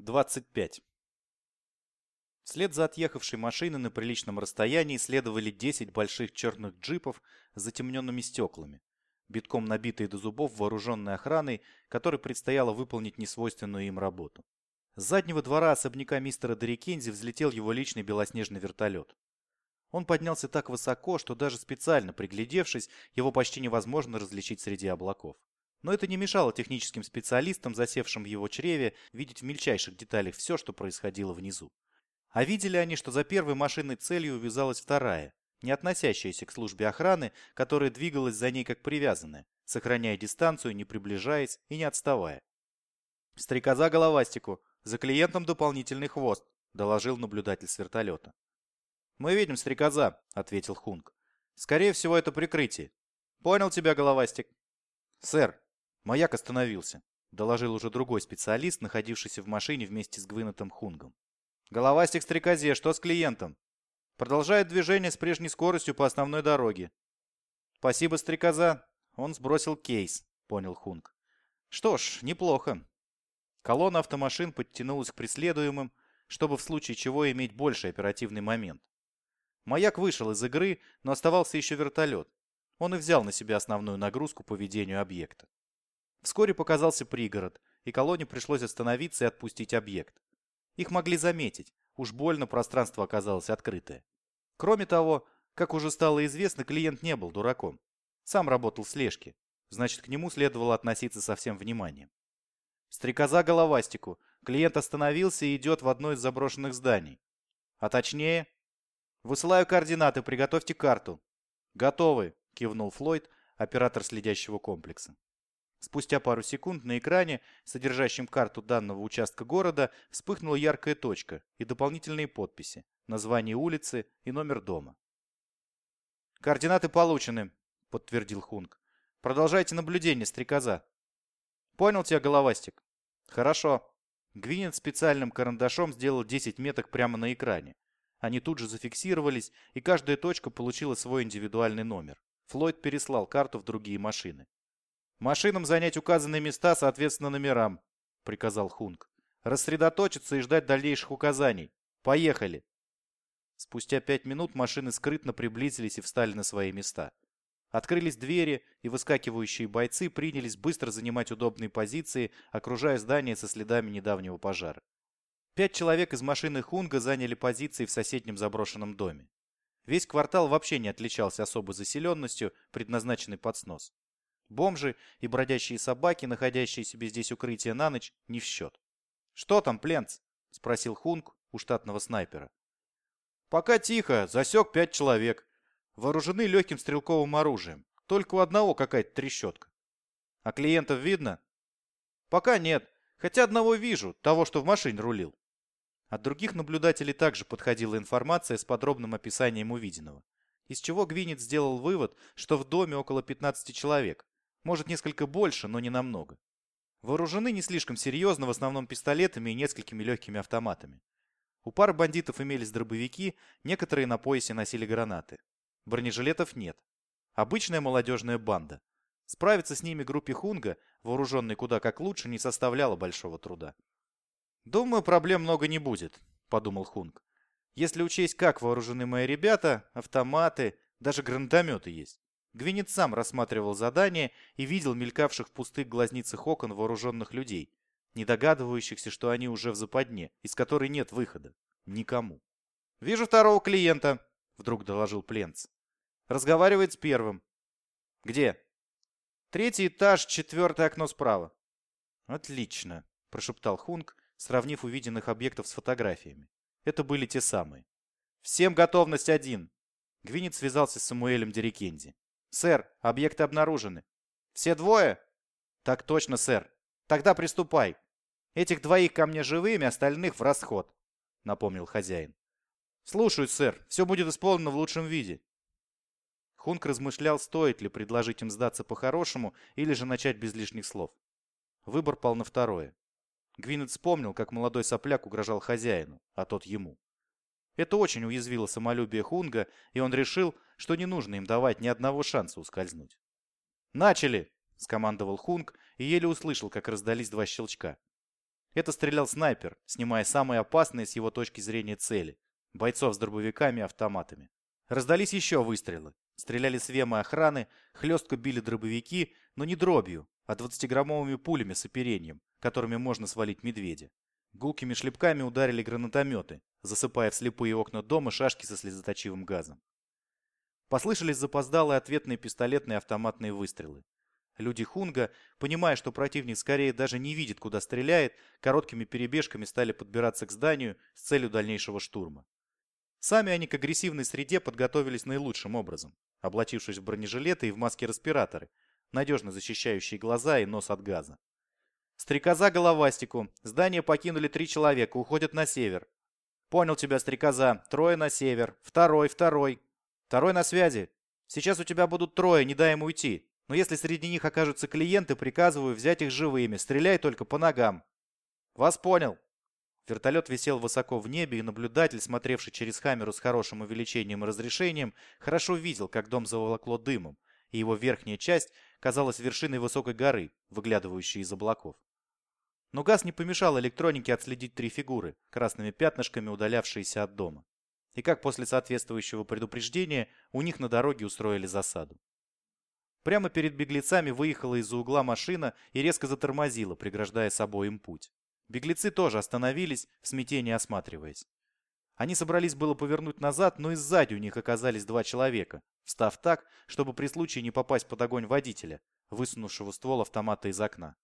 25. Вслед за отъехавшей машиной на приличном расстоянии следовали 10 больших черных джипов с затемненными стеклами, битком набитые до зубов вооруженной охраной, которой предстояло выполнить несвойственную им работу. С заднего двора особняка мистера Дерикензи взлетел его личный белоснежный вертолет. Он поднялся так высоко, что даже специально приглядевшись, его почти невозможно различить среди облаков. Но это не мешало техническим специалистам, засевшим в его чреве, видеть в мельчайших деталях все, что происходило внизу. А видели они, что за первой машинной целью увязалась вторая, не относящаяся к службе охраны, которая двигалась за ней как привязанная, сохраняя дистанцию, не приближаясь и не отставая. «Стрекоза головастику! За клиентом дополнительный хвост!» – доложил наблюдатель с вертолета. «Мы видим стрекоза», – ответил Хунг. «Скорее всего, это прикрытие». «Понял тебя, головастик». «Сэр, «Маяк остановился», — доложил уже другой специалист, находившийся в машине вместе с Гвинетом Хунгом. «Головастик стрекозе, что с клиентом?» «Продолжает движение с прежней скоростью по основной дороге». «Спасибо, стрекоза». Он сбросил кейс, понял Хунг. «Что ж, неплохо». Колонна автомашин подтянулась к преследуемым, чтобы в случае чего иметь больший оперативный момент. Маяк вышел из игры, но оставался еще вертолет. Он и взял на себя основную нагрузку по ведению объекта. Вскоре показался пригород, и колонне пришлось остановиться и отпустить объект. Их могли заметить, уж больно пространство оказалось открытое. Кроме того, как уже стало известно, клиент не был дураком. Сам работал в слежке, значит, к нему следовало относиться со всем вниманием. Стрекоза головастику. Клиент остановился и идет в одно из заброшенных зданий. А точнее... Высылаю координаты, приготовьте карту. Готовы, кивнул Флойд, оператор следящего комплекса. Спустя пару секунд на экране, содержащем карту данного участка города, вспыхнула яркая точка и дополнительные подписи, название улицы и номер дома. «Координаты получены», — подтвердил Хунг. «Продолжайте наблюдение, стрекоза». «Понял тебя, головастик?» «Хорошо». Гвинет специальным карандашом сделал 10 меток прямо на экране. Они тут же зафиксировались, и каждая точка получила свой индивидуальный номер. Флойд переслал карту в другие машины. «Машинам занять указанные места соответственно номерам», — приказал Хунг. «Рассредоточиться и ждать дальнейших указаний. Поехали!» Спустя пять минут машины скрытно приблизились и встали на свои места. Открылись двери, и выскакивающие бойцы принялись быстро занимать удобные позиции, окружая здание со следами недавнего пожара. Пять человек из машины Хунга заняли позиции в соседнем заброшенном доме. Весь квартал вообще не отличался особой заселенностью, предназначенной под снос. Бомжи и бродящие собаки, находящие себе здесь укрытие на ночь, не в счет. «Что там, пленц?» — спросил Хунг у штатного снайпера. «Пока тихо, засек пять человек. Вооружены легким стрелковым оружием. Только у одного какая-то трещотка. А клиентов видно?» «Пока нет, хотя одного вижу, того, что в машине рулил». От других наблюдателей также подходила информация с подробным описанием увиденного, из чего Гвинет сделал вывод, что в доме около 15 человек, может, несколько больше, но не намного. Вооружены не слишком серьезно, в основном пистолетами и несколькими легкими автоматами. У пары бандитов имелись дробовики, некоторые на поясе носили гранаты. Бронежилетов нет. Обычная молодежная банда. Справиться с ними группе Хунга, вооруженной куда как лучше, не составляло большого труда. «Думаю, проблем много не будет», — подумал Хунг. «Если учесть, как вооружены мои ребята, автоматы, даже гранатометы есть. Гвинет сам рассматривал задание и видел мелькавших в пустых глазницах окон вооруженных людей, не догадывающихся, что они уже в западне, из которой нет выхода. Никому. «Вижу второго клиента», — вдруг доложил Пленц. «Разговаривает с первым». «Где?» «Третий этаж, четвертое окно справа». «Отлично», — прошептал Хунг, сравнив увиденных объектов с фотографиями. Это были те самые. «Всем готовность один!» Гвинет связался с Самуэлем Дерикенди. «Сэр, объекты обнаружены». «Все двое?» «Так точно, сэр. Тогда приступай. Этих двоих ко мне живыми, остальных в расход», — напомнил хозяин. «Слушаюсь, сэр. Все будет исполнено в лучшем виде». Хунк размышлял, стоит ли предложить им сдаться по-хорошему или же начать без лишних слов. Выбор пал на второе. Гвинет вспомнил, как молодой сопляк угрожал хозяину, а тот ему. Это очень уязвило самолюбие Хунга, и он решил, что не нужно им давать ни одного шанса ускользнуть. «Начали!» — скомандовал Хунг и еле услышал, как раздались два щелчка. Это стрелял снайпер, снимая самые опасные с его точки зрения цели – бойцов с дробовиками и автоматами. Раздались еще выстрелы. Стреляли с вемы охраны, хлестко били дробовики, но не дробью, а 20-граммовыми пулями с оперением, которыми можно свалить медведя. Гулкими шлепками ударили гранатометы, засыпая в слепые окна дома шашки со слезоточивым газом. Послышались запоздалые ответные пистолетные автоматные выстрелы. Люди Хунга, понимая, что противник скорее даже не видит, куда стреляет, короткими перебежками стали подбираться к зданию с целью дальнейшего штурма. Сами они к агрессивной среде подготовились наилучшим образом, облачившись в бронежилеты и в маски-респираторы, надежно защищающие глаза и нос от газа. «Стрекоза головастику. Здание покинули три человека, уходят на север». «Понял тебя, стрекоза. Трое на север. Второй, второй. Второй на связи. Сейчас у тебя будут трое, не дай им уйти. Но если среди них окажутся клиенты, приказываю взять их живыми. Стреляй только по ногам». «Вас понял». Вертолет висел высоко в небе, и наблюдатель, смотревший через камеру с хорошим увеличением и разрешением, хорошо видел, как дом заволокло дымом, и его верхняя часть казалась вершиной высокой горы, выглядывающей из облаков. Но газ не помешал электронике отследить три фигуры, красными пятнышками удалявшиеся от дома. И как после соответствующего предупреждения у них на дороге устроили засаду. Прямо перед беглецами выехала из-за угла машина и резко затормозила, преграждая собой им путь. Беглецы тоже остановились, в смятении осматриваясь. Они собрались было повернуть назад, но и сзади у них оказались два человека, встав так, чтобы при случае не попасть под огонь водителя, высунувшего ствол автомата из окна.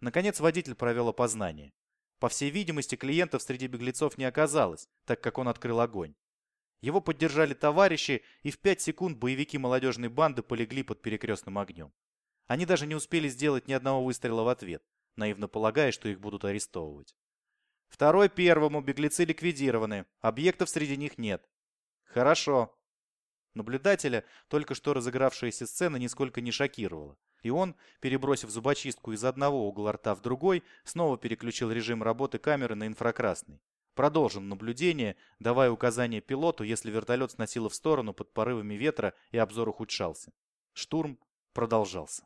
Наконец водитель провел опознание. По всей видимости, клиентов среди беглецов не оказалось, так как он открыл огонь. Его поддержали товарищи, и в пять секунд боевики молодежной банды полегли под перекрестным огнем. Они даже не успели сделать ни одного выстрела в ответ, наивно полагая, что их будут арестовывать. Второй первому, беглецы ликвидированы, объектов среди них нет. Хорошо. Наблюдателя только что разыгравшаяся сцена нисколько не шокировала, и он, перебросив зубочистку из одного угла рта в другой, снова переключил режим работы камеры на инфракрасный. Продолжил наблюдение, давая указания пилоту, если вертолет сносило в сторону под порывами ветра и обзор ухудшался. Штурм продолжался.